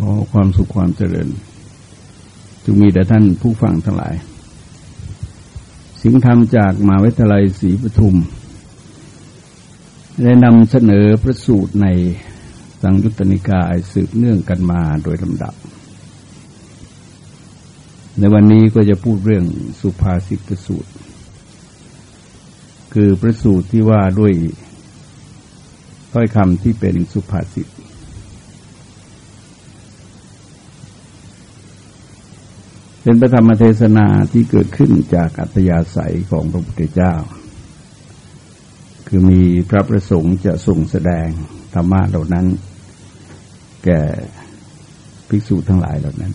ขอความสุขความเจริญจงมีแด่ท่านผู้ฟังทั้งหลาย สิ่งธรรมจากมหาวิทยาลัยศรีปทุม ได้นำเสนอพระสูตรในสังยุตตนิกายสืบเนื่องกันมาโดยลำดับ ในวันนี้ก็จะพูดเรื่องสุภาษิตประสูตร คือประสูตรที่ว่าด้วยถ้อยคำที่เป็นสุภาษิต เป็นพระธรรมเทศนาที่เกิดขึ้นจากอัตยาศัยของพระพุทธเจ้า คือมีพระประสงค์จะส่งแสดงธรรมะเหล่านั้น แก่ภิกษุทั้งหลายเหล่านั้น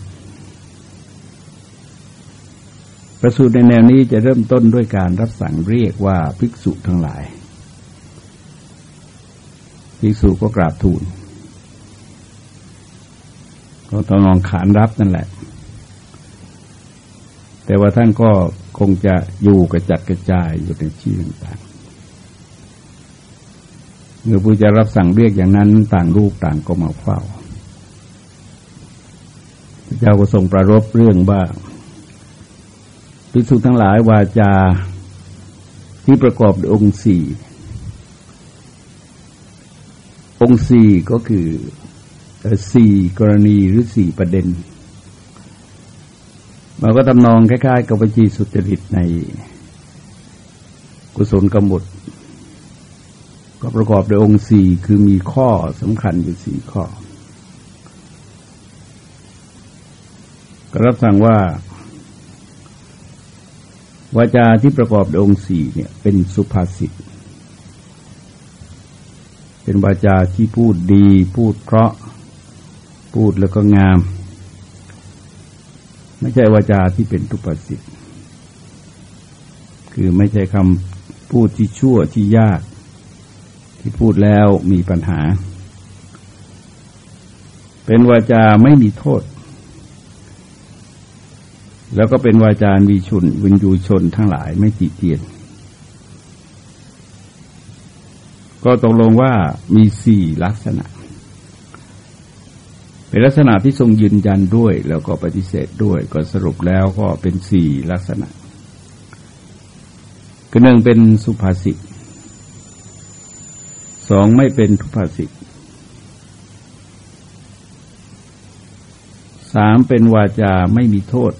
ประสูตรในแนวนี้จะเริ่มต้นด้วยการรับสั่งเรียกว่าภิกษุทั้งหลาย ภิกษุก็กราบทูลก็ต้องลองขานรับนั่นแหละ แต่ว่าท่านก็คงจะอยู่กระจัดกระจายอยู่ในที่ต่างๆเมื่อผู้จะรับสั่งเรียกอย่างนั้นต่างรูปต่างก็มาเฝ้าพระเจ้าก็ทรงประรบเรื่องว่าภิกษุทั้งหลายวาจาที่ประกอบด้วยองค์สี่องค์สี่ก็คือสี่กรณีหรือสี่ประเด็น มันก็ทำนองคล้ายๆกับวิจีสุจริตในกุศลกรรมบทก็ประกอบด้วยองค์สี่คือมีข้อสำคัญอยู่สี่ข้อ ก็รับสั่งว่าวาจาที่ประกอบด้วยองค์สี่เนี่ยเป็นสุภาษิต เป็นวาจาที่พูดดี พูดเพราะ พูดแล้วก็งาม ไม่ใช่วาจาที่เป็นทุปสิทธิ์คือไม่ใช่คำพูดที่ชั่วที่ยาก ที่พูดแล้วมีปัญหา เป็นวาจาไม่มีโทษ แล้วก็เป็นวาจาวิชุนวินยูชนทั้งหลายไม่ติเตียน ก็ตกลงว่ามีสี่ลักษณะ เป็นลักษณะที่ทรงยืนยันด้วย แล้วก็ปฏิเสธด้วย ก็สรุปแล้วก็เป็นสี่ลักษณะคือหนึ่งเป็นสุภาษิตสองไม่เป็นทุภาษิตสามเป็นวาจาไม่มีโทษ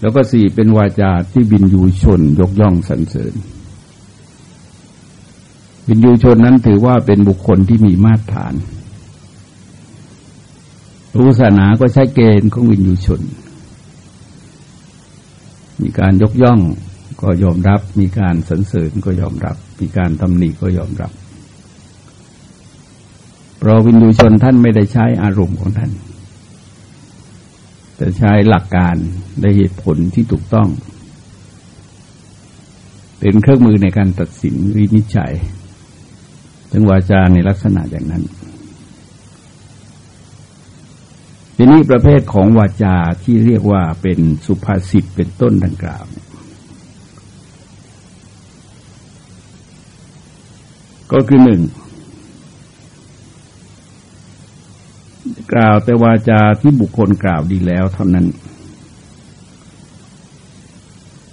แล้วก็สี่เป็นวาจาที่บินยูชนยกย่องสรรเสริญ บินยูชนนั้นถือว่าเป็นบุคคลที่มีมาตรฐาน รู้ศาสนาก็ใช้เกณฑ์ของวินยูชน มีการยกย่องก็ยอมรับ มีการสรรเสริญก็ยอมรับ มีการตำหนิก็ยอมรับเพราะวินยูชนท่านไม่ได้ใช้อารมณ์ของท่าน แต่ใช้หลักการและเหตุผลที่ถูกต้อง เป็นเครื่องมือในการตัดสินวินิจฉัยถึงวาจาในลักษณะอย่างนั้น ทีนี้ประเภทของวาจาที่เรียกว่าเป็นสุภาษิตเป็นต้นดังกล่าวก็คือหนึ่งกล่าวแต่วาจาที่บุคคลกล่าวดีแล้วเท่านั้น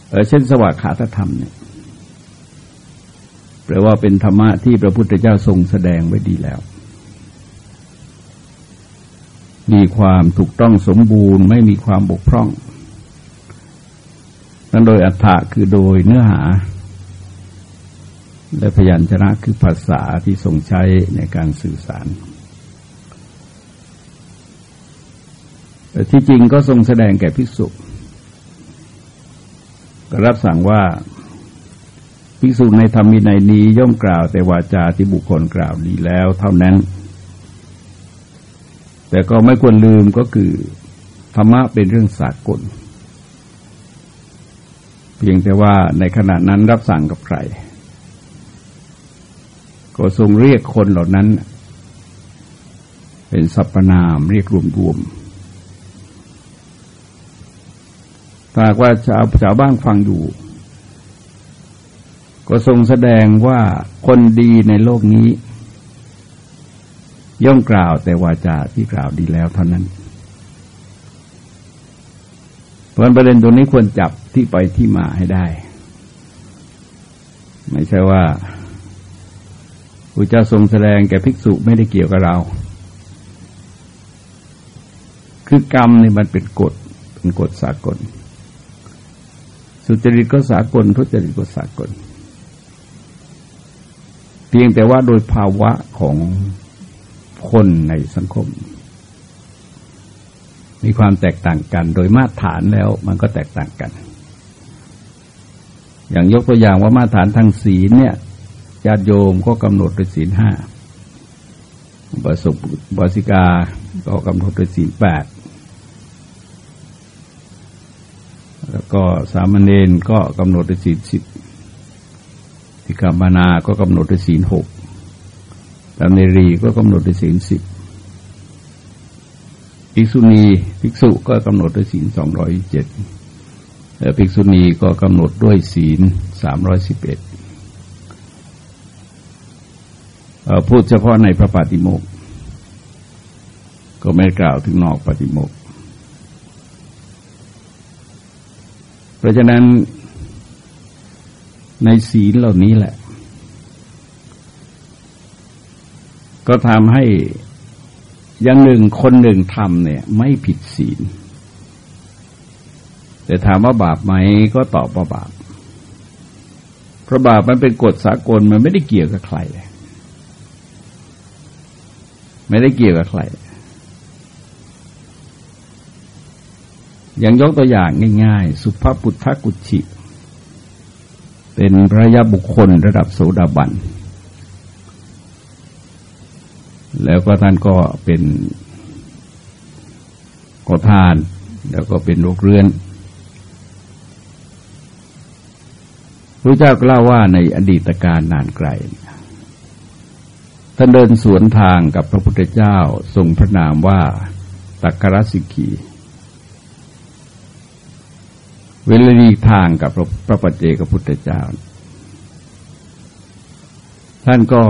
เออเช่นสวากขาธรรมเนี่ยแปลว่าเป็นธรรมะที่พระพุทธเจ้าทรงแสดงไว้ดีแล้ว มีความถูกต้องสมบูรณ์ ไม่มีความบกพร่องนั้นโดยอัฏฐะคือโดยเนื้อหา และพยัญชนะคือภาษาที่ทรงใช้ในการสื่อสารแต่ที่จริงก็ทรงแสดงแก่ภิกษุก็รับสั่งว่าภิกษุในธรรมินัยนี้ย่อมกล่าวแต่วาจาที่บุคคลกล่าวดีแล้วเท่านั้น แต่ก็ไม่ควรลืมก็คือธรรมะเป็นเรื่องสากล เพียงแต่ว่าในขณะนั้นรับสั่งกับใคร ก็ทรงเรียกคนเหล่านั้น เป็นสรรพนามเรียกรวมๆถ้าว่าชาวชาวบ้านฟังอยู่ก็ทรงแสดงว่าคนดีในโลกนี้ ย่อมกล่าวแต่วาจาที่กล่าวดีแล้วเท่านั้น เพราะประเด็นตรงนี้ควรจับที่ไปที่มาให้ได้ ไม่ใช่ว่าอุจาทรงแสดงแก่ภิกษุไม่ได้เกี่ยวกับเรา คือกรรมนี่มันเป็นกฎเป็นกฎสากล สุจริตก็สากลทุจริตก็สากล เพียงแต่ว่าโดยภาวะของ คนในสังคม มีความแตกต่างกัน โดยมาตรฐานแล้วมันก็แตกต่างกัน อย่างยกตัวอย่างว่ามาตรฐานทางศีลเนี่ยญาติโยมก็กำหนดโดยศีลห้าบาสุบาสิกาก็กำหนดโดยศีลแปดแล้วก็สามเณรก็กำหนดโดยศีลสิบทิกามนาก็กำหนดโดยศีลหก ตามเนรีก็กำหนดโดยศีลสิบภิกษุณีภิกษุก็กำหนดด้วยศีลสองร้อยเจ็ดแต่ภิกษุณีก็กำหนดด้วยศีลสามร้อยสิบเอ็ดพูดเฉพาะในพระปฏิโมกก็ไม่กล่าวถึงนอกปฏิโมกเพราะฉะนั้นในศีลเหล่านี้แหละ ก็ทำให้อย่างหนึ่งคนหนึ่งทำเนี่ย ไม่ผิดศีล แต่ถามว่าบาปไหมก็ตอบว่าบาปเพราะบาปมันเป็นกฎสากลมันไม่ได้เกี่ยวกับใครเลย ไม่ได้เกี่ยวกับใคร อย่างยกตัวอย่างง่าย ๆ สุภพุทธกุชิ เป็นพระยาบุคคลระดับโสดาบัน แล้วก็ท่านก็เป็นกทาน แล้วก็เป็นโรคเรื้อนพระเจ้าเล่าว่าในอดีตการนานไกล ท่านเดินสวนทางกับพระพุทธเจ้าทรงพระนามว่าตักรสิกีเวลาดีทางกับพระพระปัจเจกพุทธเจ้า ท่านก็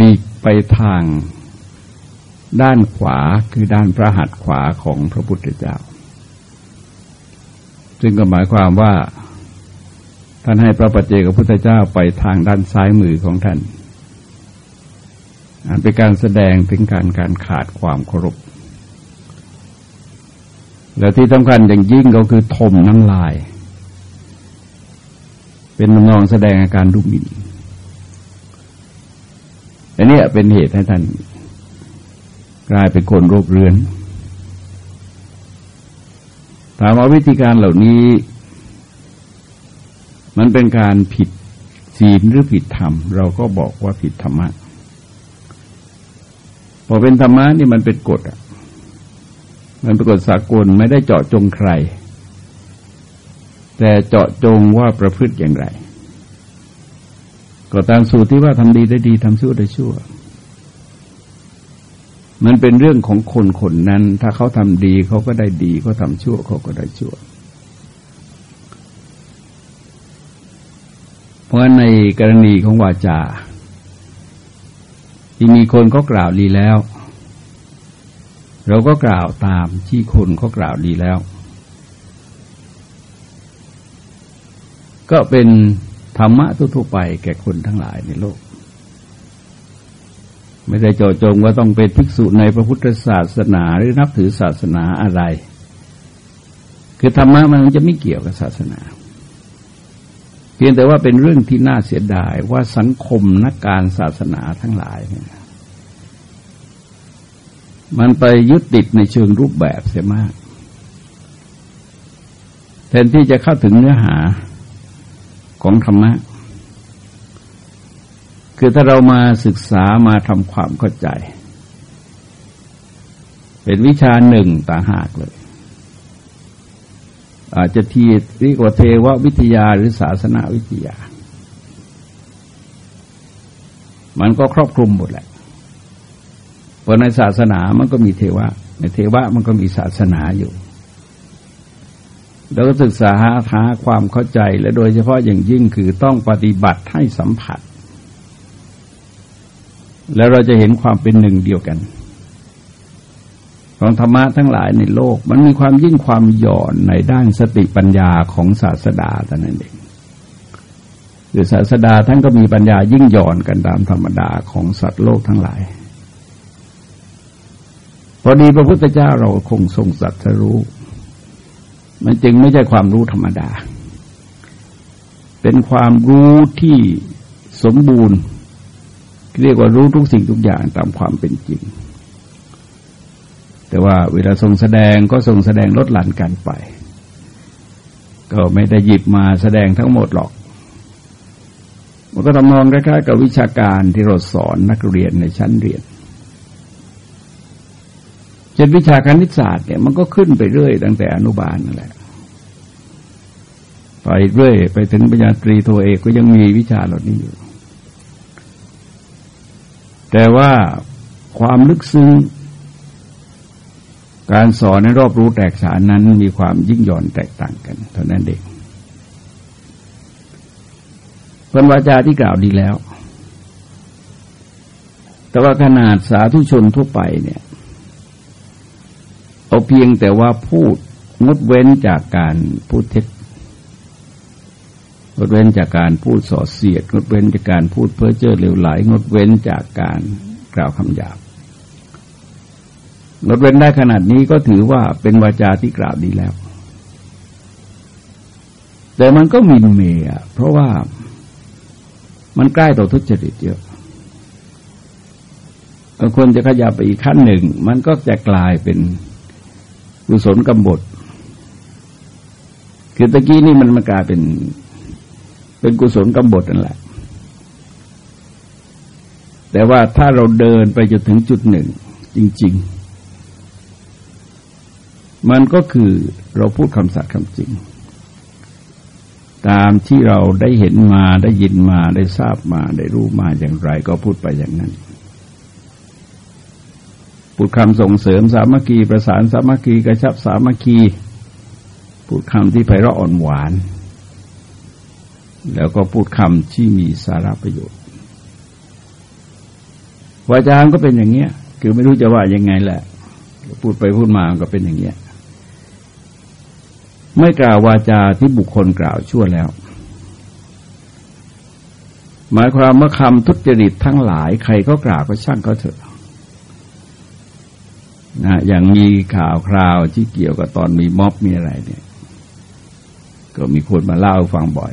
ลีก ไปทางด้านขวาคือด้านพระหัตถ์ขวาของพระพุทธเจ้า ซึ่งก็หมายความว่าท่านให้พระปัจเจกพุทธเจ้าไปทางด้านซ้ายมือของท่านเป็นการแสดงถึงการการขาดความเคารพ และที่สำคัญอย่างยิ่งก็คือทมน้ำลาย เป็นนองแสดงอาการดุหมิ่น อันนี้เป็นเหตุให้ท่านกลายเป็นคนโรคเรื้อนถามว่าวิธีการเหล่านี้ มันเป็นการผิดศีลหรือผิดธรรม เราก็บอกว่าผิดธรรมะพอเป็นธรรมะนี่มันเป็นกฎอะ มันเป็นกฎสากลไม่ได้เจาะจงใคร แต่เจาะจงว่าประพฤติอย่างไร ก็ตามสูตรที่ว่าทำดีได้ดีทำชั่วได้ชั่ว มันเป็นเรื่องของคนคนนั้น ถ้าเขาทำดีเขาก็ได้ดีเขาทำชั่วเขาก็ได้ชั่ว เพราะในกรณีของวาจา ที่มีคนก็กล่าวดีแล้ว เราก็กล่าวตามที่คนเขากล่าวดีแล้ว ก็เป็น ธรรมะทั่วไปแก่คนทั้งหลายในโลก ไม่ได้เจาะจงว่าต้องเป็นภิกษุในพระพุทธศาสนาหรือนับถือศาสนาอะไร คือธรรมะมันจะไม่เกี่ยวกับศาสนา เพียงแต่ว่าเป็นเรื่องที่น่าเสียดายว่าสังคมนักการศาสนาทั้งหลายเนี่ยมันไปยึดติดในเชิงรูปแบบเสียมาก แทนที่จะเข้าถึงเนื้อหา ของธรรมะ คือถ้าเรามาศึกษามาทำความเข้าใจ เป็นวิชาหนึ่งต่างหากเลย อาจจะทีเรียกว่าเทววิทยาหรือศาสนาวิทยา มันก็ครอบคลุมหมดแหละเพราะในศาสนามันก็มีเทวะ ในเทวะมันก็มีศาสนาอยู่ แล้วก็ศึกษาหาหาความเข้าใจและโดยเฉพาะอย่างยิ่งคือต้องปฏิบัติให้สัมผัส แล้วเราจะเห็นความเป็นหนึ่งเดียวกัน ของธรรมะทั้งหลายในโลก มันมีความยิ่งความหย่อนในด้านสติปัญญาของศาสดาแต่นั้นเองคือศาสดาท่านก็มีปัญญายิ่งหย่อนกันตามธรรมดาของสัตว์โลกทั้งหลาย พอดีพระพุทธเจ้าเราคงทรงสัตรู้ มันจึงไม่ใช่ความรู้ธรรมดา เป็นความรู้ที่สมบูรณ์ เรียกว่ารู้ทุกสิ่งทุกอย่างตามความเป็นจริง แต่ว่าเวลาทรงแสดงก็ทรงแสดงลดหลั่นกันไป ก็ไม่ได้หยิบมาแสดงทั้งหมดหรอก มันก็ทำนองคล้ายๆกับวิชาการที่เราสอนนักเรียนในชั้นเรียน เช่นวิชาคณิตศาสตร์เนี่ยมันก็ขึ้นไปเรื่อยตั้งแต่อนุบาลนั่นแหละ ไปเรื่อยไปถึงปัญญาตรีโทเอกก็ยังมีวิชาเหล่านี้อยู่ แต่ว่าความลึกซึ้งการสอนในรอบรู้แตกฉานนั้นมีความยิ่งหย่อนแตกต่างกันเท่านั้นเองเป็นวาจาที่กล่าวดีแล้ว แต่ว่าขนาดสาธุชนทั่วไปเนี่ย เอาเพียงแต่ว่าพูดงดเว้นจากการพูดเท็จงดเว้นจากการพูดส่อเสียด งดเว้นจากการพูดเพ้อเจ้อเหลวไหล งดเว้นจากการกล่าวคำหยาบงดเว้นได้ขนาดนี้ก็ถือว่าเป็นวาจาที่กล่าวดีแล้ว แต่มันก็มินเมย์เพราะว่ามันใกล้ต่อทุจริตเยอะคนจะขยับไปอีกขั้นหนึ่ง มันก็จะกลายเป็น กุศลกำบดคือตะกี้นี่มันมากลายเป็น เป็นกุศลกำบดนั่นแหละ แต่ว่าถ้าเราเดินไปจนถึงจุดหนึ่ง จริง ๆ มันก็คือเราพูดคำสัตย์คำจริง ตามที่เราได้เห็นมาได้ยินมาได้ทราบมาได้รู้มาอย่างไร ก็พูดไปอย่างนั้น พูดคำส่งเสริมสามัคคีประสานสามัคคีกระชับสามัคคีพูดคำที่ไพเราะอ่อนหวาน แล้วก็พูดคำที่มีสาระประโยชน์วาจาก็เป็นอย่างเงี้ย คือไม่รู้จะว่ายังไงแหละ พูดไปพูดมาก็เป็นอย่างเงี้ย ไม่กล่าววาจาที่บุคคลกล่าวชั่วแล้ว หมายความว่าคำทุจริตทั้งหลาย ใครก็กล่าวก็ช่างเขาเถอะ นะอย่างมีข่าวคราวที่เกี่ยวกับตอนมีม็อบมีอะไรเนี่ย ก็มีคนมาเล่าฟังบ่อย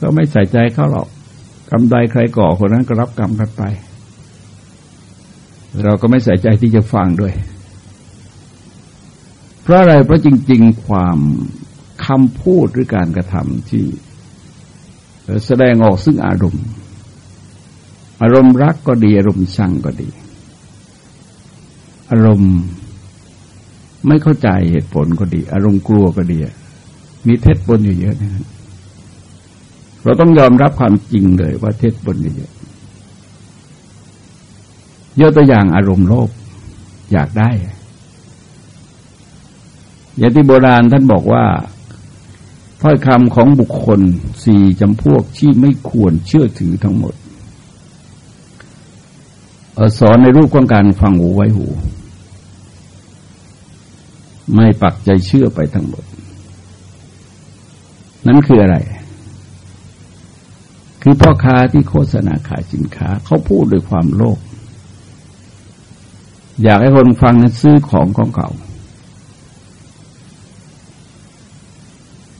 ก็ไม่ใส่ใจเขาหรอกกรรมใดใครก่อคนนั้นก็รับกรรมกันไป เราก็ไม่ใส่ใจที่จะฟังด้วย เพราะอะไรเพราะจริง ๆ ความคำพูดหรือการกระทำที่แสดงออกซึ่งอารมณ์ อารมณ์รักก็ดี อารมณ์ชังก็ดี อารมณ์ไม่เข้าใจเหตุผลก็ดี อารมณ์กลัวก็ดี มีเท็จบนอยู่เยอะนะเราต้องยอมรับความจริงเลยว่าเท็จบนอยู่เยอะยกตัวอย่างอารมณ์โลภอยากได้อย่างที่โบราณท่านบอกว่าถ้อยคำของบุคคลสี่จำพวกที่ไม่ควรเชื่อถือทั้งหมดสอนในรูปของการฟังหูไว้หู ไม่ปักใจเชื่อไปทั้งหมด นั้นคืออะไร คือพ่อค้าที่โฆษณาขายสินค้าเขาพูดด้วยความโลภอยากให้คนฟังนั้นซื้อของของเขา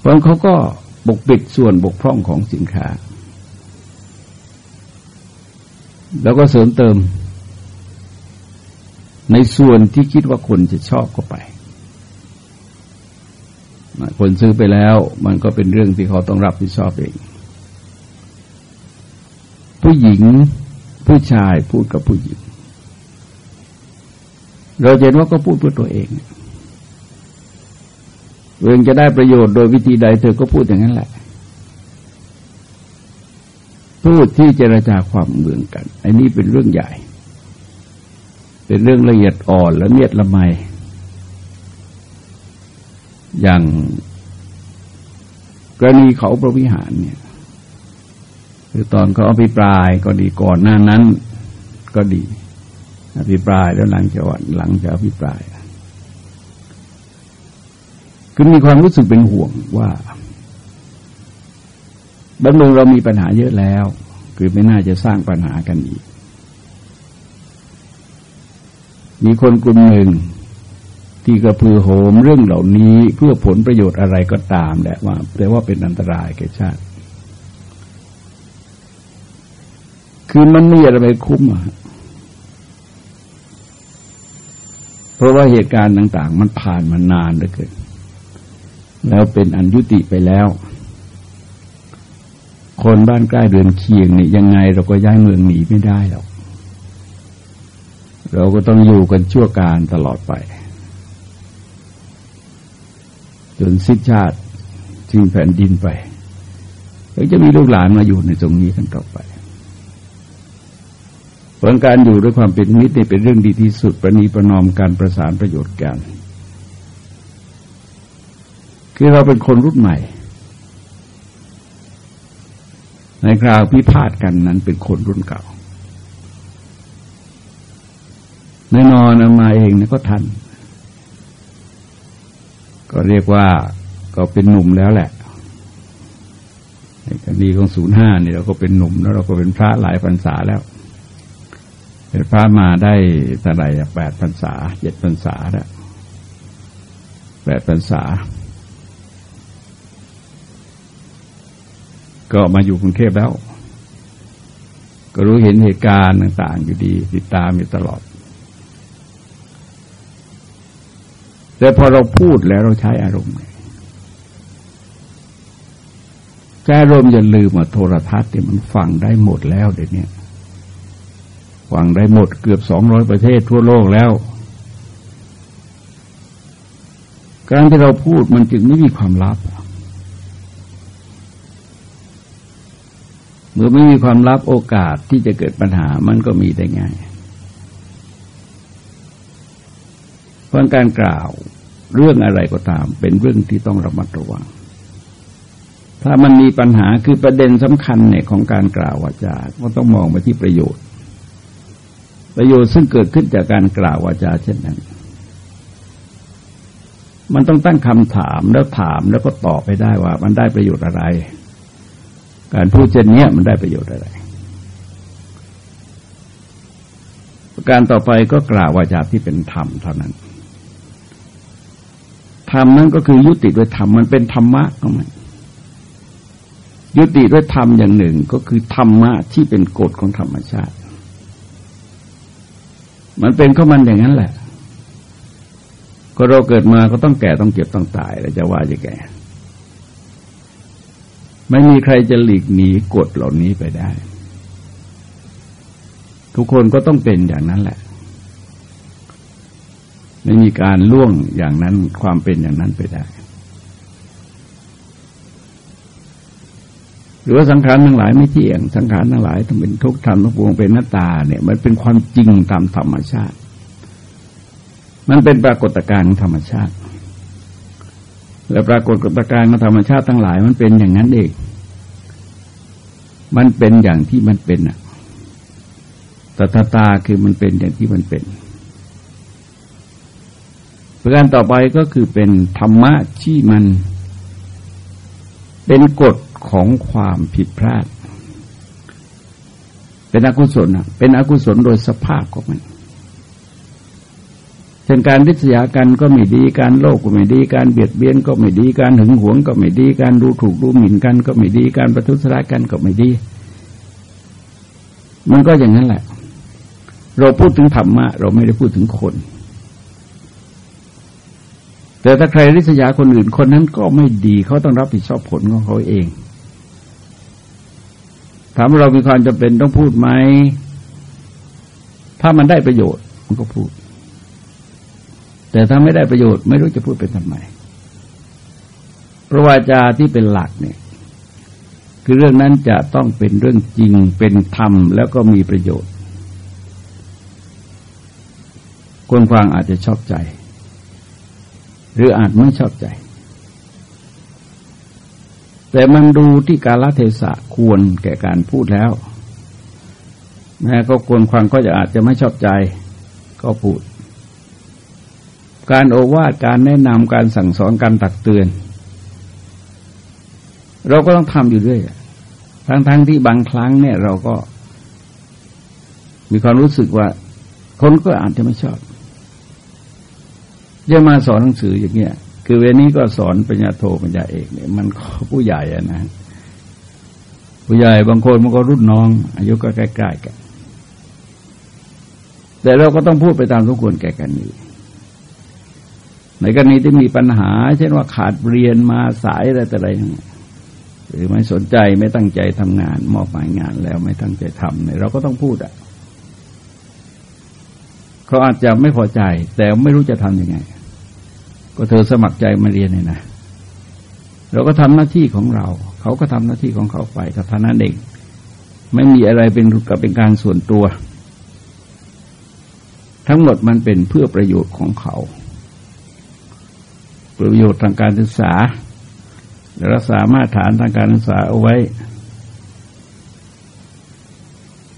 พราะเขาก็บกปิดส่วนบกพร่องของสินค้า แล้วก็เสริมเติม ในส่วนที่คิดว่าคนจะชอบก็ไป คนซื้อไปแล้วมันก็เป็นเรื่องที่เขาต้องรับผิดชอบเอง ผู้หญิงผู้ชายพูดกับผู้หญิง เราเห็นว่าก็พูดเพื่อตัวเองเองจะได้ประโยชน์โดยวิธีใดเธอก็พูดอย่างนั้นแหละ พูดที่เจรจาความเมืองกัน อันนี้เป็นเรื่องใหญ่ เป็นเรื่องละเอียดอ่อนและเมียดละไม อย่างกรณีเขาประวิหารเนี่ย คือตอนเขาอภิปรายก็ดีก่อนหน้านั้น ก็ดี อภิปรายแล้วหลังจากหลังจากอภิปรายคือมีความรู้สึกเป็นห่วงว่าบ้านเมืองเรามีปัญหาเยอะแล้ว คือไม่น่าจะสร้างปัญหากันอีก มีคนกลุ่มหนึ่ง ที่กระพือโหมเรื่องเหล่านี้เพื่อผลประโยชน์อะไรก็ตามแหละว่าแต่ว่าเป็นอันตรายแก่ชาติ คือมันไม่อะไรไปคุ้มอะเพราะว่าเหตุการณ์ต่าง ๆ มันผ่านมานานเหลือเกินแล้วเป็นอันยุติไปแล้ว คนบ้านใกล้เดือนเคียงนี่ยังไงเราก็ย้ายเมืองหนีไม่ได้หรอกเราก็ต้องอยู่กันชั่วการตลอดไป จนสิ้นชาติทิ้งแผ่นดินไปแล้วจะมีลูกหลานมาอยู่ในตรงนี้กันต่อไปผลการอยู่ด้วยความเป็นมิตรเป็นเรื่องดีที่สุดประนีประนอมการประสานประโยชน์กันคือเราเป็นคนรุ่นใหม่ ในคราวพิพาทกันนั้นเป็นคนรุ่นเก่าแน่นอนมาเองนะก็ทัน ก็เรียกว่าก็เป็นหนุ่มแล้วแหละในคดีของศูนย์ห้านี่เราก็เป็นหนุ่มแล้วเราก็เป็นพระหลายพรรษาแล้ว เป็นพระมาได้แต่ไหรแปดพรรษาเจ็ดพรรษาแล้วแปดพรรษา ก็มาอยู่กรุงเทพแล้ว ก็รู้เห็นเหตุการณ์ต่าง ๆ อยู่ดี ติดตามอยู่ตลอด แต่พอเราพูดแล้วเราใช้อารมณ์ใช้อารมณ์อย่าลืมว่าโทรทัศน์เนี่ยมันฟังได้หมดแล้วเดี๋ยวนี้ฟังได้หมดเกือบสองร้อยประเทศทั่วโลกแล้ว การที่เราพูดมันจึงไม่มีความลับ เมื่อไม่มีความลับโอกาสที่จะเกิดปัญหามันก็มีได้ง่ายเพราะการกล่าว เรื่องอะไรก็ตาม เป็นเรื่องที่ต้องระมัดระวัง ถ้ามันมีปัญหาคือประเด็นสำคัญเนี่ยของการกล่าววาจาก็ต้องมองไปที่ประโยชน์ ประโยชน์ซึ่งเกิดขึ้นจากการกล่าววาจาเช่นนั้น มันต้องตั้งคำถามแล้วถามแล้วก็ตอบไปได้ว่า มันได้ประโยชน์อะไร การพูดเช่นนี้มันได้ประโยชน์อะไรประการต่อไปก็กล่าววาจาที่เป็นธรรมเท่านั้น ธรรมนั่นก็คือยุติด้วยธรรมมันเป็นธรรมะของมันยุติด้วยธรรมอย่างหนึ่งก็คือธรรมะที่เป็นกฎของธรรมชาติ มันเป็นข้อมันอย่างนั้นแหละ ก็เราเกิดมาก็ต้องแก่ต้องเจ็บต้องตายแล้วจะว่าจะแก่ ไม่มีใครจะหลีกหนีกฎเหล่านี้ไปได้ ทุกคนก็ต้องเป็นอย่างนั้นแหละ ไม่มีการล่วงอย่างนั้นความเป็นอย่างนั้นไปได้ หรือว่าสังขารทั้งหลายไม่เที่ยง สังขารทั้งหลายต้องเป็นทุกข์ธรรมทุกปวงเป็นหน้าตาเนี่ย มันเป็นความจริงตามธรรมชาติ มันเป็นปรากฏการณ์ธรรมชาติ และปรากฏการของธรรมชาติทั้งหลาย มันเป็นอย่างนั้นเองมันเป็นอย่างที่มันเป็นอะตถาตาคือมันเป็นอย่างที่มันเป็น ประการต่อไปก็คือเป็นธรรมะที่มัน เป็นกฎของความผิดพลาด เป็นอกุศลอะเป็นอกุศลโดยสภาพของมันเช่นการริษยากันก็ไม่ดีการโลภก็ไม่ดีการเบียดเบียนก็ไม่ดีการหึงหวงก็ไม่ดีการดูถูกดูหมิ่นกันก็ไม่ดีการประทุษร้ายกันก็ไม่ดี มันก็อย่างนั้นแหละ เราพูดถึงธรรมะ เราไม่ได้พูดถึงคน แต่ถ้าใครริษยาคนอื่นคนนั้นก็ไม่ดีเขาต้องรับผิดชอบผลของเขาเองถามว่าเรามีความจำเป็นต้องพูดไหม ถ้ามันได้ประโยชน์มันก็พูด แต่ถ้าไม่ได้ประโยชน์ไม่รู้จะพูดเป็นทำไมพระวาจาที่เป็นหลักเนี่ยคือเรื่องนั้นจะต้องเป็นเรื่องจริงเป็นธรรมแล้วก็มีประโยชน์ คนฟังอาจจะชอบใจ หรืออาจไม่ชอบใจ แต่มันดูที่กาลเทศะควรแก่การพูดแล้ว แม้ก็ควรฟังก็จะอาจจะไม่ชอบใจก็พูด การโอวาทการแนะนำการสั่งสอนการตักเตือน เราก็ต้องทำอยู่ด้วยทั้งๆทที่บางครั้งเนี่ยเราก็มีความรู้สึกว่า คนก็อาจจะไม่ชอบ จะมาสอนหนังสืออย่างเงี้ย คือเวนี้ก็สอนปัญญาโทปัญญาเอกเนี่ยมันก็ผู้ใหญ่อะนะ ผู้ใหญ่บางคนมันก็รุ่นน้อง อายุก็ใกล้ๆกัน แต่เราก็ต้องพูดไปตามทุกคนแก่กันนี้ในกรณีที่มีปัญหา เช่นว่าขาดเรียนมาสายอะไรแต่อะไรหรือไม่สนใจไม่ตั้งใจทำงาน มอบหมายงานแล้วไม่ตั้งใจทำเนี่ยเราก็ต้องพูดอะเขาอาจจะไม่พอใจ แต่ไม่รู้จะทำยังไง ก็เธอสมัครใจมาเรียนเนี่ยนะเราก็ทำหน้าที่ของเรา เขาก็ทำหน้าที่ของเขาไปกับท่านั้นเองไม่มีอะไรเป็นกับเป็นการส่วนตัว ทั้งหมดมันเป็นเพื่อประโยชน์ของเขา ประโยชน์ทางการศึกษาและรักษามาตรฐานทางการศึกษาเอาไว้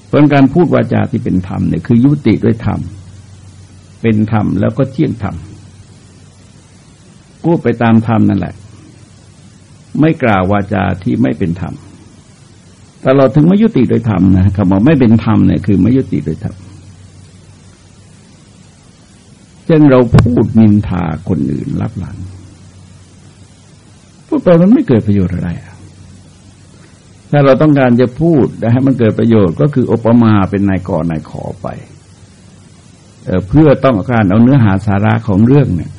เพราะการพูดวาจาที่เป็นธรรมเนี่ยคือยุติด้วยธรรม เป็นธรรมแล้วก็เที่ยงธรรม พูดไปตามธรรมนั่นแหละ ไม่กล่าววาจาที่ไม่เป็นธรรมแต่เราถึงไม่ยุติโดยธรรมนะคำว่าไม่เป็นธรรมเนี่ยคือไม่ยุติโดยธรรมเช่นเราพูดนินทาคนอื่นรับหลัง พูดไปมันไม่เกิดประโยชน์อะไรถ้าเราต้องการจะพูดให้มันเกิดประโยชน์ก็คืออุปมาเป็นนายกนายขอไปเเพื่อต้องการเอาเนื้อหาสาระของเรื่องเนี่ย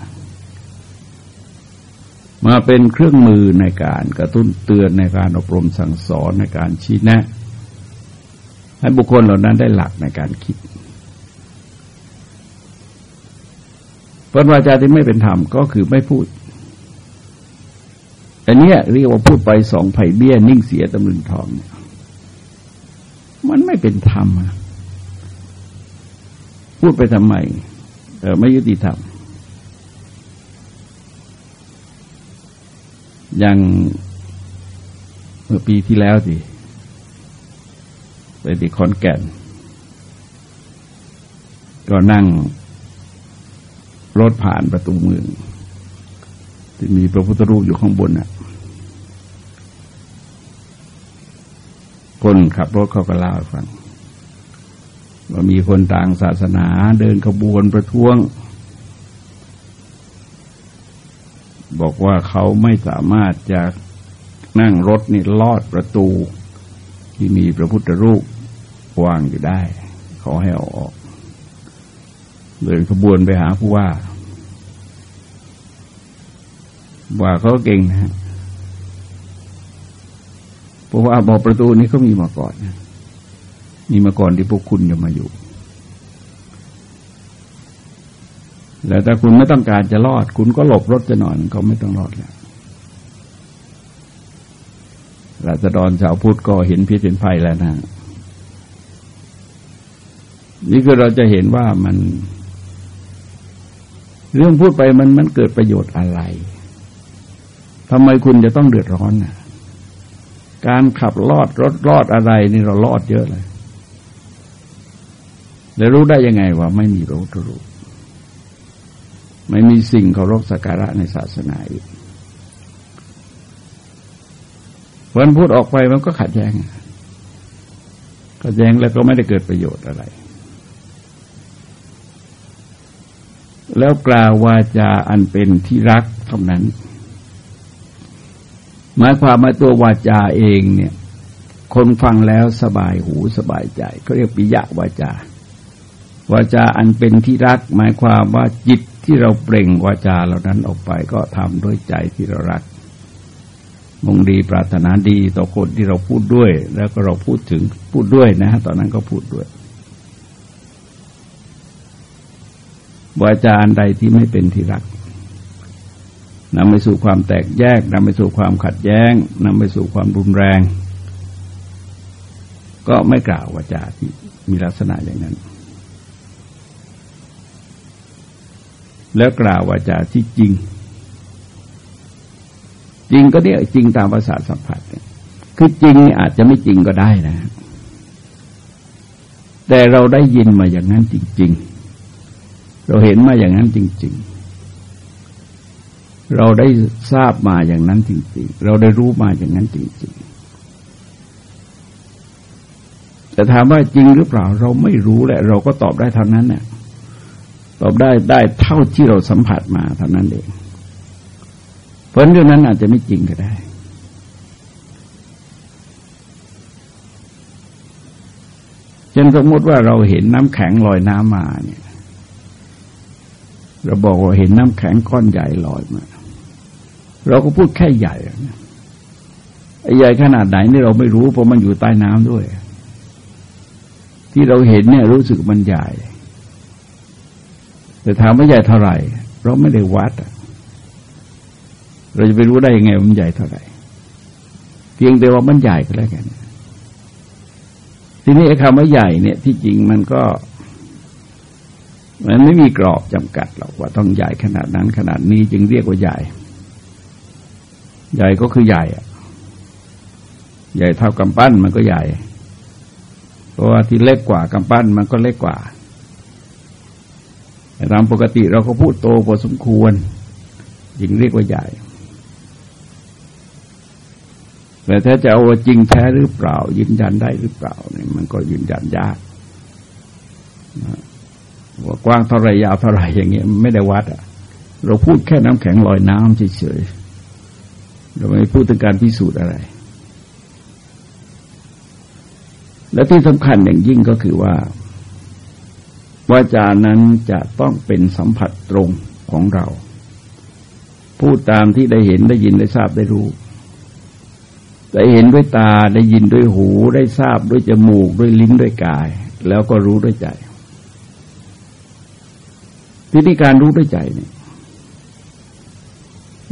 มาเป็นเครื่องมือในการกระตุ้นเตือนในการอบรมสั่งสอนในการชี้แนะ ให้บุคคลเหล่านั้นได้หลักในการคิดเพราะวาจาที่ไม่เป็นธรรมก็คือไม่พูด อันนี้เรียกว่าพูดไปสองไผ่เบี้ยนิ่งเสียตำลึงทองเนี่ยมันไม่เป็นธรรม พูดไปทำไมเออไม่ยุติธรรม อย่างเมื่อปีที่แล้วสิไปที่คอนแก่น ก็นั่งรถผ่านประตูเมืองที่มีพระพุทธรูปอยู่ข้างบนน่ะ คนขับรถเขาก็เล่าให้ฟังว่ามีคนต่างศาสนาเดินขบวนประท้วง บอกว่าเขาไม่สามารถจะนั่งรถนี่ลอดประตูที่มีพระพุทธรูปวางอยู่ได้ ขอให้เอาออก เดินขบวนไปหาผู้ว่า ว่าเขาเก่งนะฮะเพราะว่าบอกประตูนี้เขามีมาก่อน มีมาก่อนที่พวกคุณจะมาอยู่ แล้วถ้าคุณไม่ต้องการจะรอด คุณก็หลบรถจะหน่อยก็ไม่ต้องรอดแล้วราษฎรชาวพุทธก็เห็นพิษเห็นภัยแล้วนะ นี่คือเราจะเห็นว่ามัน เรื่องพูดไปมันมันเกิดประโยชน์อะไรทำไมคุณจะต้องเดือดร้อนนะการขับลอดรถรอดอะไรนี่เราลอดเยอะเลยแล้วรู้ได้ยังไงว่าไม่มีพระพุทธรูป ไม่มีสิ่งเคารพสักการะในศาสนาอีกวันพูดออกไปมันก็ขัดแย้งขัดแย้งแล้วก็ไม่ได้เกิดประโยชน์อะไร แล้วกล่าววาจาอันเป็นที่รักเท่านั้น หมายความว่าตัววาจาเองเนี่ย คนฟังแล้วสบายหูสบายใจเขาเรียกปิยะวาจา วาจาอันเป็นที่รัก หมายความว่าจิตที่เราเปล่งวาจาเหล่านั้นออกไปก็ทำด้วยใจที่เรารักมุ่งดีปรารถนาดีต่อคนที่เราพูดด้วย แล้วก็เราพูดถึงพูดด้วยนะฮะตอนนั้นก็พูดด้วยวาจาอันใดที่ไม่เป็นที่รักนำไปสู่ความแตกแยกนำไปสู่ความขัดแย้งนำไปสู่ความรุนแรง ก็ไม่กล่าววาจาที่มีลักษณะอย่างนั้น แล้วกล่าววาจาที่จริง จริงก็เนี่ยจริงตามภาษาสัมผัสเนี่ยคือจริงอาจจะไม่จริงก็ได้นะ แต่เราได้ยินมาอย่างนั้นจริง ๆ เราเห็นมาอย่างนั้นจริง ๆ เราได้ทราบมาอย่างนั้นจริง ๆ เราได้รู้มาอย่างนั้นจริง ๆ แต่ถามว่าจริงหรือเปล่า เราไม่รู้แหละ เราก็ตอบได้เท่านั้นเนี่ย ตอบได้ได้เท่าที่เราสัมผัสมาเท่านั้นเองเพราะเรื่องนั้นอาจจะไม่จริงก็ได้ เช่นสมมติว่าเราเห็นน้ำแข็งลอยน้ำมาเนี่ยเราบอกว่าเห็นน้ำแข็งก้อนใหญ่ลอยมา เราก็พูดแค่ใหญ่ใหญ่ขนาดไหนนี่เราไม่รู้เพราะมันอยู่ใต้น้ำด้วย ที่เราเห็นเนี่ยรู้สึกมันใหญ่ แต่ถามว่าใหญ่เท่าไหร่ เราไม่ได้วัด เราจะไปรู้ได้ยังไงมันใหญ่เท่าไหร่ เพียงแต่ว่ามันใหญ่ก็แล้วกัน ทีนี้คำว่าใหญ่เนี่ย ที่จริงมันก็ มันไม่มีกรอบจำกัดหรอกว่าต้องใหญ่ขนาดนั้น ขนาดนี้จึงเรียกว่าใหญ่ ใหญ่ก็คือใหญ่อะใหญ่เท่ากำปั้นมันก็ใหญ่ เพราะว่าที่เล็กกว่ากำปั้นมันก็เล็กกว่า ตามปกติเราก็พูดโตพอสมควรจึงเรียกว่าใหญ่ แต่ถ้าจะเอาจริงแท้หรือเปล่า ยืนยันได้หรือเปล่าเนี่ยมันก็ยืนยันยากว่ากว้างเท่าไรยาวเท่าไรอย่างเงี้ยไม่ได้วัดอะ เราพูดแค่น้ำแข็งลอยน้ำเฉยๆเราไม่พูดถึงการพิสูจน์อะไร และที่สำคัญอย่างยิ่งก็คือว่า วาจานั้นจะต้องเป็นสัมผัสตรงของเรา พูดตามที่ได้เห็นได้ยินได้ทราบได้รู้ ได้เห็นด้วยตาได้ยินด้วยหูได้ทราบด้วยจมูกด้วยลิ้นด้วยกาย แล้วก็รู้ด้วยใจ ที่นี้การรู้ด้วยใจเนี่ย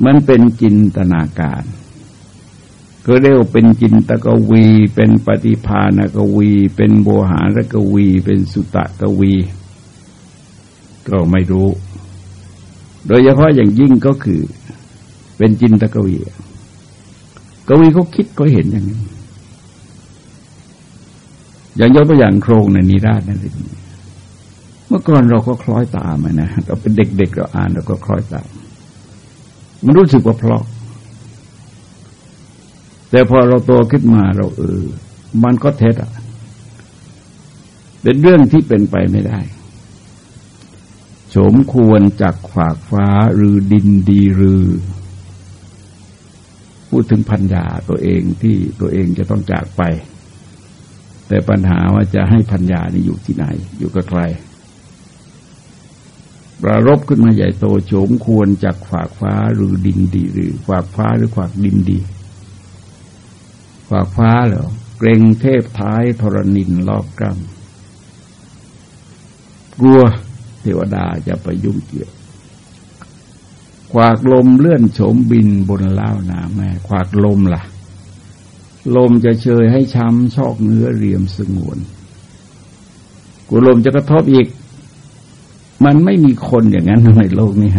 มันเป็นจินตนาการก็เรียกเป็นจินตกวี เป็นปฏิภาณกวี เป็นโบหารกวี เป็นสุตตะวี ก็ไม่รู้ โดยเฉพาะอย่างยิ่งก็คือ เป็นจินตกวี กวีเขาคิดเขาเห็นอย่างนี้อย่างยกตัวอย่างโครงในนิราชนั่นเองเมื่อก่อนเราก็คล้อยตามนะเราเป็นเด็กๆเราอ่านเราก็คล้อยตาม มันรู้สึกว่าเพลาะแต่พอเราโตขึ้นมาเราเออ มันก็เท็จอะ เป็นเรื่องที่เป็นไปไม่ได้ โฉมควรจากขวากฟ้าหรือดินดีหรือ พูดถึงพัญญาตัวเองที่ตัวเองจะต้องจากไป แต่ปัญหาว่าจะให้พัญญานี่อยู่ที่ไหน อยู่กับใครปรารบขึ้นมาใหญ่โตโฉมควรจากฝากฟ้าหรือดินดีหรือฝากฟ้าหรือฝากดินดีฝากฟ้าเหรอเกรงเทพท้ายทรณินรอบกำกลัว วดาจะไปยุ่งเกี่ยวขวากลมเลื่อนโฉมบินบนล้านาแม่ขวากลมล่ะ ลมจะเชยให้ช้ำชอกเนื้อเรียมสงวนกูลมจะกระทบอีก มันไม่มีคนอย่างนั้นในโลกนี้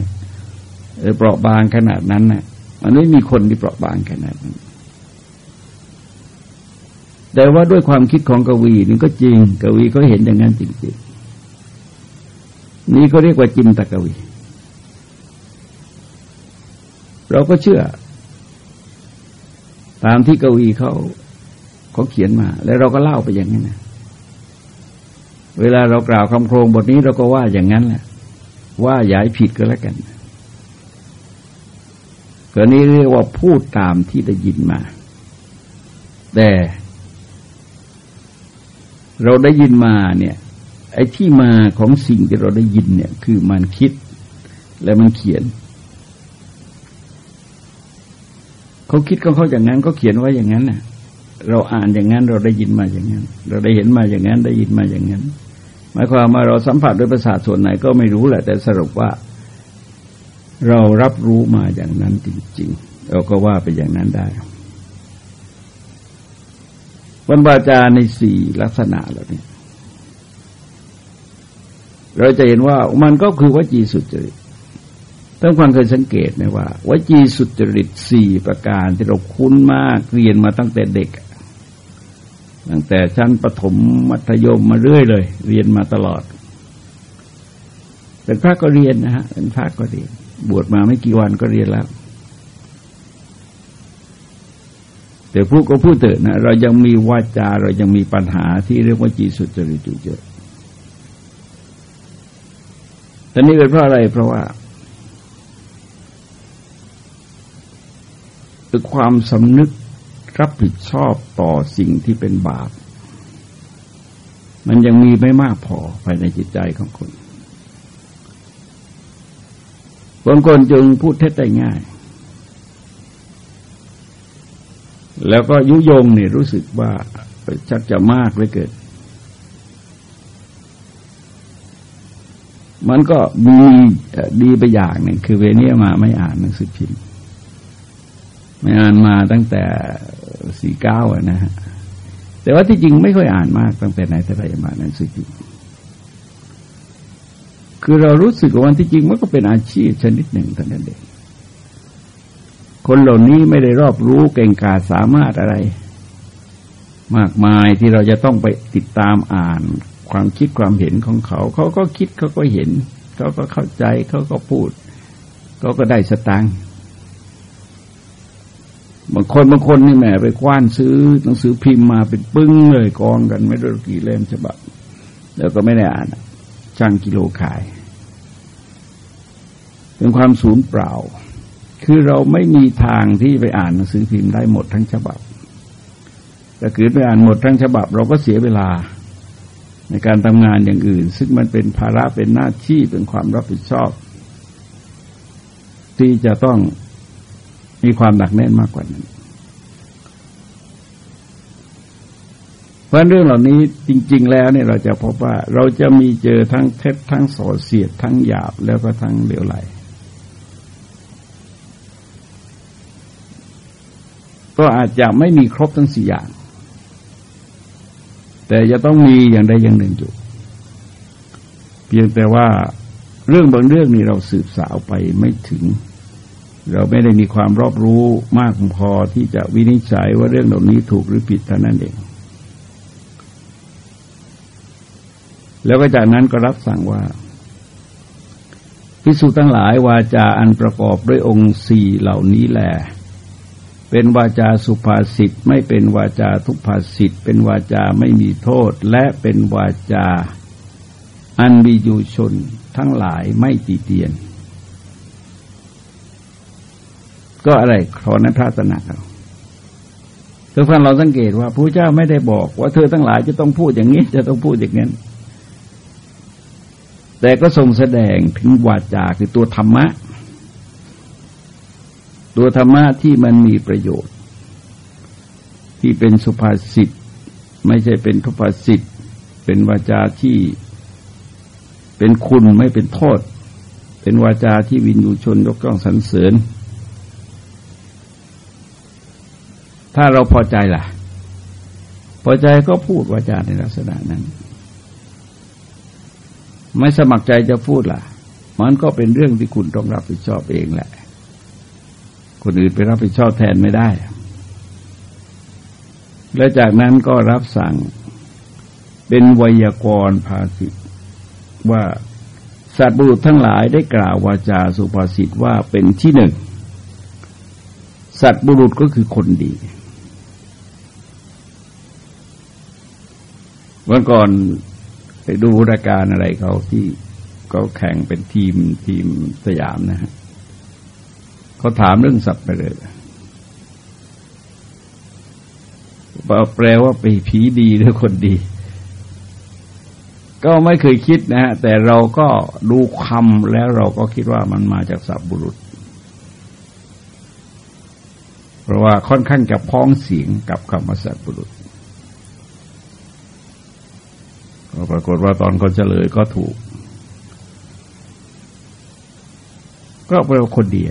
เปราะบางขนาดนั้นนะ่ะ มันไม่มีคนที่เปราะบางขนาดนั้นแต่ว่าด้วยความคิดของกวีนี่ก็จริง กวีก็เห็นอย่างนั้นจริงๆ นี่ก็เรียกว่าจินตกวีเราก็เชื่อ ตามที่กวีเขาเขาเขียนมา แล้วเราก็เล่าไปอย่างนี้นะเวลาเรากล่าวคำโครงบทนี้เราก็ว่าอย่างนั้นแหละว่าย้ายผิดก็แล้วกันก็นี้เรียกว่าพูดตามที่ได้ยินมา แต่ เราได้ยินมาเนี่ย ไอ้ที่มาของสิ่งที่เราได้ยินเนี่ย คือมันคิดและมันเขียน เขาคิดของเขาอย่างนั้นก็เขียนไว้อย่างนั้นน่ะ เราอ่านอย่างนั้นเราได้ยินมาอย่างนั้น เราได้เห็นมาอย่างนั้นได้ยินมาอย่างนั้น หมายความว่าเราสัมผัสด้วยประสาทส่วนไหนก็ไม่รู้แหละ แต่สรุปว่า เรารับรู้มาอย่างนั้นจริงๆเราก็ว่าไปอย่างนั้นได้วันบาจาในสี่ลักษณะเหล่านี้ เราจะเห็นว่ามันก็คือวจีสุจริตต้องความเคยสังเกตไหมว่า วจีสุจริตสี่ประการที่เราคุ้นมากเรียนมาตั้งแต่เด็ก ตั้งแต่ชั้นประถมมัธยมมาเรื่อยเลย เรียนมาตลอด เป็นพระก็เรียนนะฮะเป็นพระก็เรียน บวชมาไม่กี่วันก็เรียนแล้วแต่พูดก็พูดเถอะนะเรายังมีวาจาเรายังมีปัญหาที่เรียกว่าจีสุจริตอยู่เยอะ แต่นี่เป็นเพราะอะไรเพราะว่าคือความสำนึกรับผิดชอบต่อสิ่งที่เป็นบาป มันยังมีไม่มากพอภายในจิตใจของคนบางคนจึงพูดเท็จได้ง่าย แล้วก็ยุโยงเนี่ยรู้สึกว่าชักจะมากเลยเกิด มันก็มีดีไปอย่างหนึ่งคือเวเนียมาไม่อ่านหนังสือพิมพ์ไม่อ่านมาตั้งแต่สี่เก้าอะนะฮะแต่ว่าที่จริงไม่ค่อยอ่านมากตั้งแต่ไหนแต่ไรมาหนังสือพิมพ์คือเรารู้สึกว่าวันที่จริงมันก็เป็นอาชีพชนิดหนึ่งเท่านั้นเองคนเหล่านี้ไม่ได้รอบรู้เก่งกาจสามารถอะไร มากมายที่เราจะต้องไปติดตามอ่าน ความคิดความเห็นของเขา เขาก็คิดเขาก็เห็น เขาก็เข้าใจเขาก็พูดเขาก็ได้สตางค์บางคนบางคนนี่แหมไปคว้านซื้อหนังสือพิมพ์มาเป็นปึ้งเลยกองกันไม่รู้กี่เล่มฉบับ แล้วก็ไม่ได้อ่านช่างกิโลขาย เป็นความสูญเปล่า คือเราไม่มีทางที่ไปอ่านหนังสือพิมพ์ได้หมดทั้งฉบับแต่คือไปอ่านหมดทั้งฉบับ เราก็เสียเวลา ในการทำงานอย่างอื่น ซึ่งมันเป็นภาระเป็นหน้าที่เป็นความรับผิดชอบ ที่จะต้องมีความหนักแน่นมากกว่านั้น เพราะเรื่องเหล่านี้จริง ๆ แล้วเนี่ยเราจะพบว่าเราจะมีเจอทั้งเท็จทั้งสอเสียดทั้งหยาบแล้วก็ทั้งเหลวไหลก็อาจจะไม่มีครบทั้งสี่อย่าง แต่จะต้องมีอย่างใดอย่างหนึ่งอยู่ เพียงแต่ว่าเรื่องบางเรื่องนี้เราสืบสาวไปไม่ถึง เราไม่ได้มีความรอบรู้มากพอที่จะวินิจฉัยว่าเรื่องเหล่านี้ถูกหรือผิดเท่านั้นเอง แล้วก็จากนั้นก็รับสั่งว่าพิสูจน์ทั้งหลายวาจาอันประกอบด้วยองค์สี่เหล่านี้แหละ เป็นวาจาสุภาษิตไม่เป็นวาจาทุภาษิตเป็นวาจาไม่มีโทษ และเป็นวาจา อันมีอยู่ชนทั้งหลายไม่ตีเตียน ก็อะไรขอนั้นพระตนะเราทุกท่านเราสังเกตว่าพระเจ้าไม่ได้บอกว่าเธอทั้งหลายจะต้องพูดอย่างนี้ จะต้องพูดอย่างนั้นแต่ก็ทรงแสดงถึงวาจาคือตัวธรรมะ ตัวธรรมะที่มันมีประโยชน์ ที่เป็นสุภาษิตไม่ใช่เป็นทุภาษิตเป็นวาจาที่เป็นคุณไม่เป็นโทษ เป็นวาจาที่วินยูชนยกย่องสรรเสริญ ถ้าเราพอใจล่ะ พอใจก็พูดวาจาในลักษณะนั้น ไม่สมัครใจจะพูดล่ะ มันก็เป็นเรื่องที่คุณต้องรับผิดชอบเองแหละ คนอื่นไปรับผิดชอบแทนไม่ได้ และจากนั้นก็รับสั่งเป็นไวยากรภาษิตว่าสัตว์บุรุษทั้งหลายได้กล่าววาจาสุภาษิตว่าเป็นที่หนึ่ง สัตว์บุรุษก็คือคนดี วันก่อนไปดูรายการอะไรเขาที่เขาแข่งเป็นทีมทีมสยามนะฮะ เขาถามเรื่องสับไปเลยแปลว่าไปผีดีหรือคนดี ก็ไม่เคยคิดนะฮะแต่เราก็ดูคำแล้วเราก็คิดว่ามันมาจากสับบุรุษ เพราะว่าค่อนข้างจะพ้องเสียงกับคำว่าสับบุรุษปรากฏว่าตอนคนเฉลยก็ถูก ก็เป็นคนดีย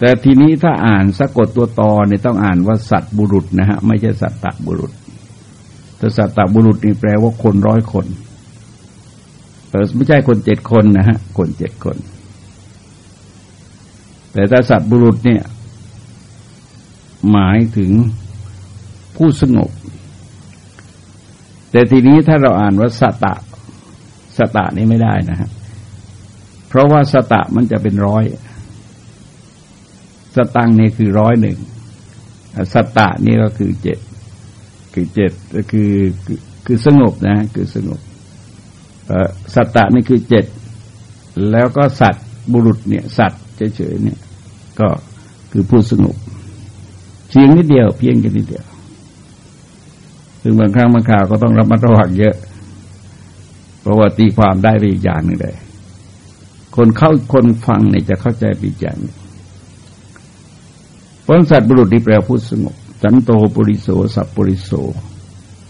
แต่ทีนี้ถ้าอ่านสะกดตัวตอเนี่ยต้องอ่านว่าสัตบุรุษนะฮะไม่ใช่สัตตบุรุษแต่สัตตบุรุษนี่แปลว่าคนร้อยคนแต่ไม่ใช่คนเจ็ดคนนะฮะคนเจ็ดคน แต่ถ้าสัตบุรุษเนี่ย หมายถึงผู้สงบ แต่ทีนี้ถ้าเราอ่านว่าสตะสตะนี่ไม่ได้นะฮะเพราะว่าสตะมันจะเป็นร้อย สตังนี่คือร้อยหนึ่งสตะนี่ก็คือเจ็ดคือเจ็ดก็คือคือสงบนะ คือสงบสัตตะนี่คือเจ็ดแล้วก็สัตว์บุรุษเนี่ย สัตว์เฉยๆเนี่ย ก็คือผู้สงบเพียงนิดเดียว เพียงแค่นิดเดียวซึ่งบางครั้งบางคราวก็ต้องระมัดระวังเยอะ เพราะว่าตีความได้ไปอีกอย่างหนึ่งเลยคนเข้าคนฟังเนี่ยจะเข้าใจปีอย่างนึง พราะสัตว์บุรุษที่แปลพูดสงบจันโตปุริโสสัพปุริโส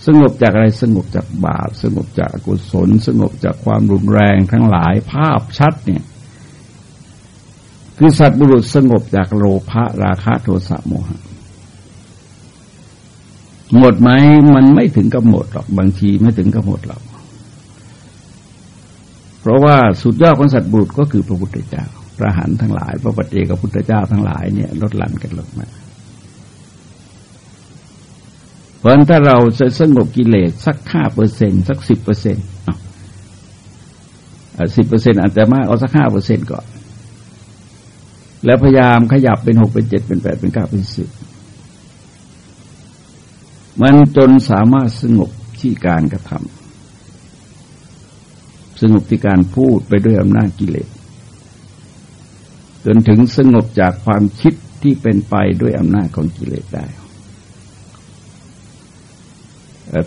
สงบจากอะไรสงบจากบาป สงบจากอกุศล สงบจากความรุนแรงทั้งหลายภาพชัดเนี่ย คือสัตว์บุรุษสงบจากโลภะราคะโทสะโมหะหมดไหมมันไม่ถึงกับหมดหรอกบางทีไม่ถึงกับหมดหรอกเพราะว่าสุดยอดของสัตว์บุรุษก็คือพระพุทธเจ้า ระหันทั้งหลาย พระปฏิเจกพุทธเจ้าทั้งหลายเนี่ยลดหลั่นกันลงมาเพราะถ้าเราจะสงบกิเลสสักห้าเปอร์เซ็นสักสิบเปอร์เซ็นต์สิบเปอร์เซ็นต์อาจจะมากเอาสักห้าเปอร์เซ็นต์ก่อน แล้วพยายามขยับเป็นหกเป็นเจ็ดเป็นแปดเป็นเก้าเป็นสิบมันจนสามารถสงบที่การกระทำสงบที่การพูดไปด้วยอำนาจกิเลส จนถึงสงบจากความคิดที่เป็นไปด้วยอำนาจของกิเลสได้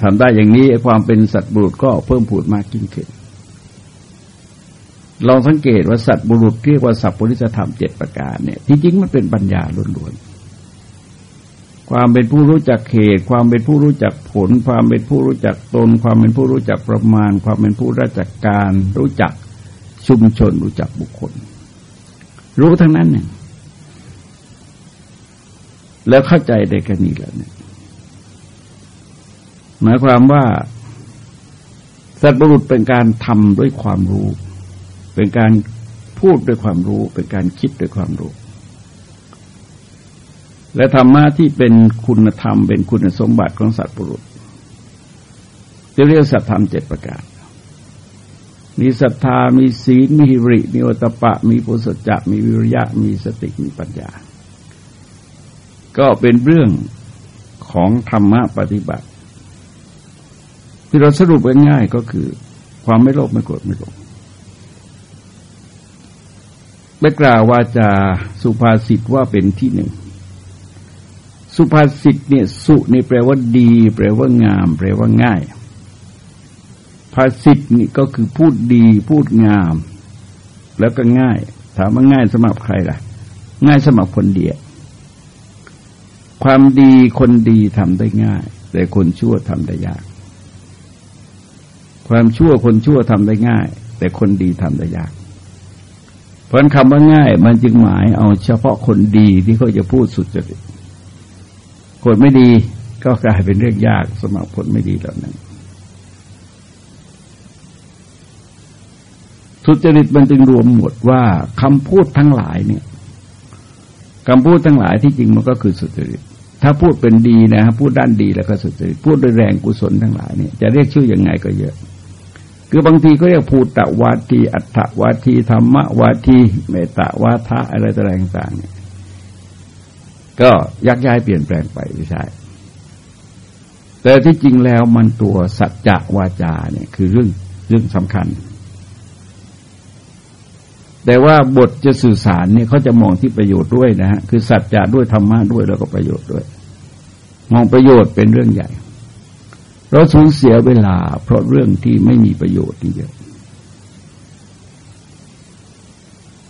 ทำได้อย่างนี้ความเป็นสัตว์บุรุษก็เพิ่มพูดมากยิ่งขึ้นลองสังเกตว่าสัตว์บุรุษเรียกว่าสัพพุริสธรรมเจ็ดประการเนี่ยที่จริงมันเป็นปัญญาล้วนๆ ความเป็นผู้รู้จักเขตความเป็นผู้รู้จักผล ความเป็นผู้รู้จักตน ความเป็นผู้รู้จักประมาณ ความเป็นผู้ราชการ รู้จักชุมชนรู้จักบุคคล รู้ทั้งนั้นเนี่ยแล้วเข้าใจได้แค่นี้แล้วเนี่ยหมายความว่า สัตว์บุรุษเป็นการทำด้วยความรู้ เป็นการพูดด้วยความรู้ เป็นการคิดด้วยความรู้ และธรรมะที่เป็นคุณธรรม เป็นคุณสมบัติของสัตว์บุรุษจะเรียกสัตธรรมเจ็ดประการ มีศรัทธา มีศีล มีหิริ มีอตปะ มีปุสจะ มีวิริยะ มีสติ มีปัญญา ก็เป็นเรื่องของธรรมะปฏิบัติ ที่เราสรุปง่ายๆก็คือ ความไม่โลภไม่โกรธไม่หลงไม่กล่าวว่าจะสุภาษิตว่าเป็นที่หนึ่ง สุภาษิตเนี่ยสุนี่แปลว่าดี แปลว่างาม แปลว่าง่าย ภาษิตนี่ก็คือพูดดีพูดงาม แล้วก็ง่าย ถามว่าง่ายสำหรับใครล่ะ ง่ายสำหรับคนเดียวความดีคนดีทำได้ง่าย แต่คนชั่วทำได้ยาก ความชั่วคนชั่วทำได้ง่าย แต่คนดีทำได้ยาก เพราะคำว่าง่าย มันจึงหมายเอาเฉพาะคนดีที่เขาจะพูดสุดจริตคนไม่ดีก็กลายเป็นเรื่องยากสำหรับคนไม่ดีเหล่านั้น สุจริตมันจึงรวมหมดว่าคำพูดทั้งหลายเนี่ยคำพูดทั้งหลายที่จริงมันก็คือสุจริต ถ้าพูดเป็นดีนะครับพูดด้านดีแล้วก็สุจริต พูดด้วยแรงกุศลทั้งหลายเนี่ยจะเรียกชื่ออยังไงก็เยอะ คือบางทีก็เรียกพูดตะวาที อัฏฐวาทีธรรมวาทีเมตตาวาทะอะไรต่างๆเนี่ยก็ยักย้ายเปลี่ยนแปลงไปไม่ใช่แต่ที่จริงแล้วมันตัวสัจจะวาจาเนี่ยคือเรื่องเรื่องสำคัญ แต่ว่าบทจะสื่อสารเนี่ยเขาจะมองที่ประโยชน์ด้วยนะฮะคือสัจจะด้วยธรรมะด้วยแล้วก็ประโยชน์ด้วย มองประโยชน์เป็นเรื่องใหญ่ เราสูญเสียเวลา เพราะเรื่องที่ไม่มีประโยชน์นี่เยอะ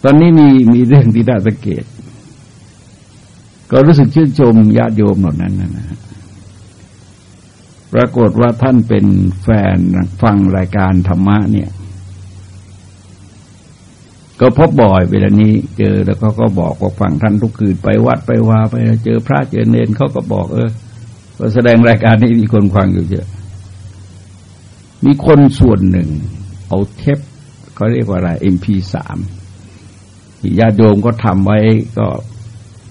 ตอนนี้มีมีเรื่องที่ได้สังเกต ก็รู้สึกชื่นชมญาติโยมเหล่านั้นนะฮะปรากฏว่าท่านเป็นแฟนฟังรายการธรรมะเนี่ย ก็พบบ่อยเวลานี้เจอแล้วเขาก็บอกว่าฟังท่านทุกคืนไปวัดไปวาไปเจอพระเจอเนนเขาก็บอก เออก็แสดงรายการนี้มีคนฟังอยู่เยอะมีคนส่วนหนึ่ง เอาเทปเขาเรียกว่าอะไร MP3 ญาติโยมก็ทำไว้ก็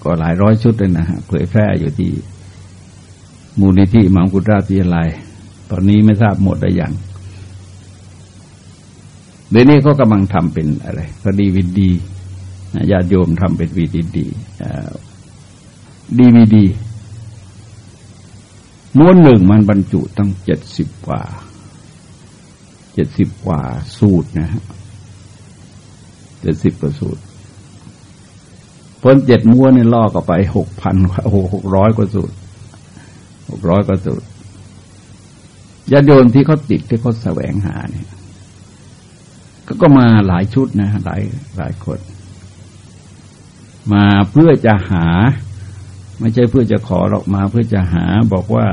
ก็หลายร้อยชุดเลยนะฮะเผยแพร่อยู่ที่มูลนิธิมังคุราตีอะไรตอนนี้ไม่ทราบหมดได้ยัง เดี๋ยวนี้ก็กำลังทำเป็นอะไรพอดีวิดีญาติโยมทำเป็นวีดีดีดีวีดีม้วนหนึ่งมันบรรจุตั้งเจ็ดสิบกว่าเจ็ดสิบกว่าสูตรนะฮะเจ็ดสิบกว่าสูตรพ้นเจ็ดม้วนนี่ล่อก็ไปหกพันหกร้อยกว่าสูตรหกร้อยกว่าสูตรญาติโยมที่เขาติดที่เขาแสวงหาเนี่ย ก็ก็มาหลายชุดนะหลายหลายคน มาเพื่อจะหา ไม่ใช่เพื่อจะขอหรอกมาเพื่อจะหาบอกว่า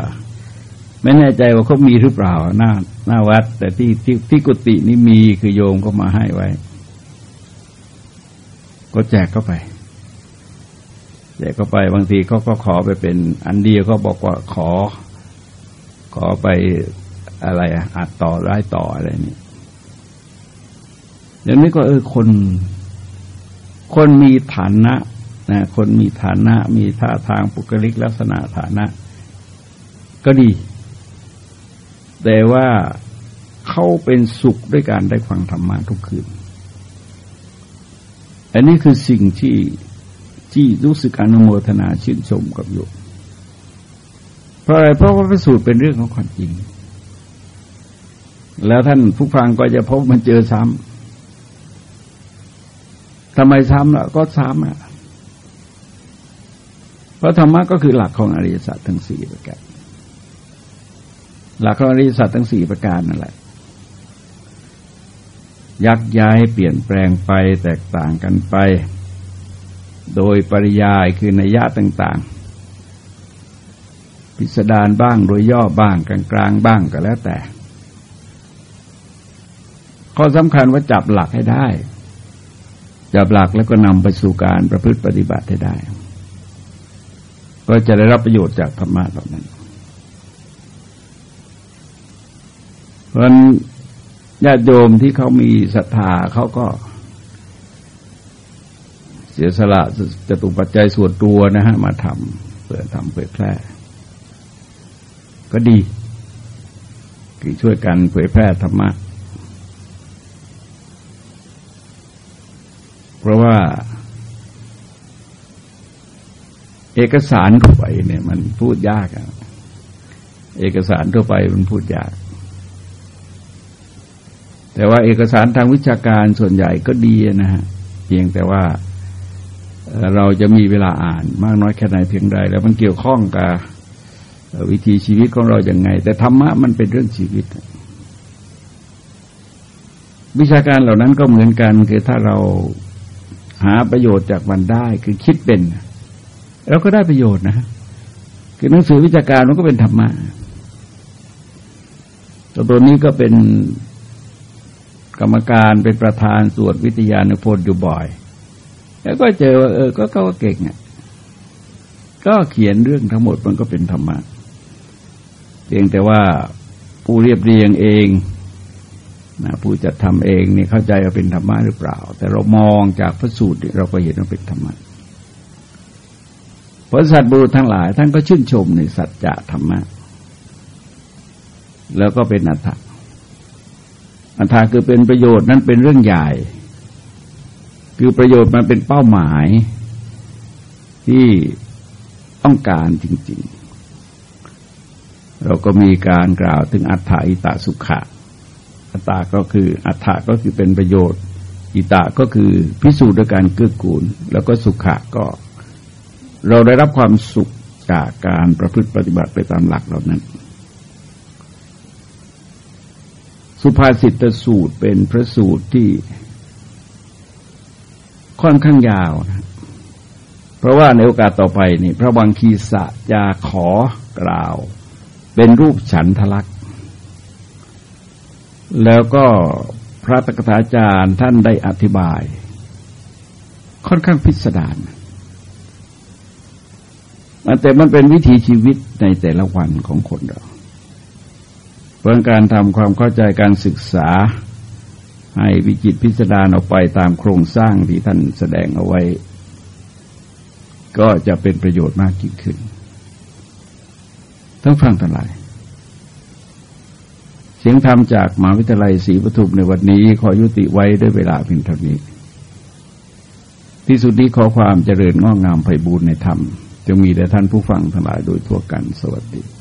ไม่แน่ใจว่าเขามีหรือเปล่าหน้าหน้าวัด แต่ที่ที่ที่กุฏินี่มีคือโยมก็มาให้ไว้ ก็แจกเข้าไปแจกเข้าไปบางทีเขาก็ขอไปเป็น อันเดียวก็บอกว่าขอ ขอไปอะไรอะอัดต่อร้ายต่ออะไรนี่ อย่างนี้ก็เออคน คนมีฐานะนะคนมีฐานะ มีท่าทางปุกลิกลักษณะฐานะ ก็ดี แต่ว่าเขาเป็นสุขด้วยการได้ฟังธรรมะทุกคืน อันนี้คือสิ่งที่ที่รู้สึกอนุโมทนาชื่นชมกับโยมเพราะอะไรเพราะว่าพิสูจน์เป็นเรื่องของความจริง แล้วท่านผู้ฟังก็จะพบมันเจอซ้ำ ทำไมซ้ำล่ะ ก็ซ้ำอะเพราะธรรมะก็คือหลักของอริยสัจทั้งสี่ประการหลักของอริยสัจทั้งสี่ประการนั่นแหละยักย้ายเปลี่ยนแปลงไปแตกต่างกันไป โดยปริยายคือนัยยะต่าง ๆ พิสดารบ้างโดยย่อบ้างกลางๆบ้างก็แล้วแต่ข้อสำคัญว่าจับหลักให้ได้ จับหลักแล้วก็นำไปสู่การประพฤติปฏิบัติให้ได้ ก็จะได้รับประโยชน์จากธรรมะเหล่านั้น เพราะญาติโยมที่เขามีศรัทธาเขาก็ เสียสละจะตุปัจจัยส่วนตัวนะฮะ มาทำเพื่อทำเผยแพร่ ก็ดี คือช่วยกันเผยแพร่ธรรมะ เพราะว่า เอกสารทั่วไปเนี่ยมันพูดยากอะเอกสารทั่วไปมันพูดยาก แต่ว่าเอกสารทางวิชาการส่วนใหญ่ก็ดีนะฮะ เพียงแต่ว่าเราจะมีเวลาอ่านมากน้อยแค่ไหนเพียงใด แล้วมันเกี่ยวข้องกับวิธีชีวิตของเราอย่างไง แต่ธรรมะมันเป็นเรื่องชีวิต วิชาการเหล่านั้นก็เหมือนกันคือถ้าเรา หาประโยชน์จากมันได้คือคิดเป็นเราก็ได้ประโยชน์นะคือหนังสือวิชาการมันก็เป็นธรรมะตัวตัวนี้ก็เป็นกรรมการเป็นประธานสวดวิทยานุพจน์อยู่บ่อย แล้วก็เจอว่าเออ ก็ก็เก่งอะก็เขียนเรื่องทั้งหมดมันก็เป็นธรรมะ เพียงแต่ว่าผู้เรียบเรียงเอง นะผู้จะทำเองนี่เข้าใจว่าเป็นธรรมะหรือเปล่า แต่เรามองจากพระสูตรเราก็เห็นว่าเป็นธรรมะพระสัตว์บุรุษทั้งหลาย ท่านก็ชื่นชมในสัจจะธรรมะ แล้วก็เป็นอัตถะอัตถะคือเป็นประโยชน์นั้นเป็นเรื่องใหญ่ คือประโยชน์มันเป็นเป้าหมายที่ต้องการจริง ๆ เราก็มีการกล่าวถึงอัตถาอิตาสุขะ อัตตาก็คืออัตถะก็คือเป็นประโยชน์อิตาก็คือพิสูจน์ด้วยการเกื้อกูล แล้วก็สุขะก็ เราได้รับความสุขจากการประพฤติปฏิบัติไปตามหลักเหล่านั้น สุภาษิตสูตรเป็นพระสูตรที่ค่อนข้างยาวนะเพราะว่าในโอกาสต่อไปนี่ พระวังคีสะจะขอกล่าว เป็นรูปฉันทลักษ แล้วก็พระตถาจารย์ท่านได้อธิบาย ค่อนข้างพิสดารแต่มันเป็นวิถีชีวิตในแต่ละวันของคนเราเพื่อการทำความเข้าใจการศึกษาให้วิจิตพิสดารออกไปตามโครงสร้างที่ท่านแสดงเอาไว้ ก็จะเป็นประโยชน์มากยิ่งขึ้นต้องฟังทั้งหลาย เสียงธรรมจากมหาวิทยาลัยศรีปทุมในวันนี้ขอยุติไว้ด้วยเวลาเพียงเท่านี้ ที่สุดนี้ขอความเจริญงอกงามไพบูรณ์ในธรรมจะมีแด่ท่านผู้ฟังทั้งหลายโดยทั่วกันสวัสดี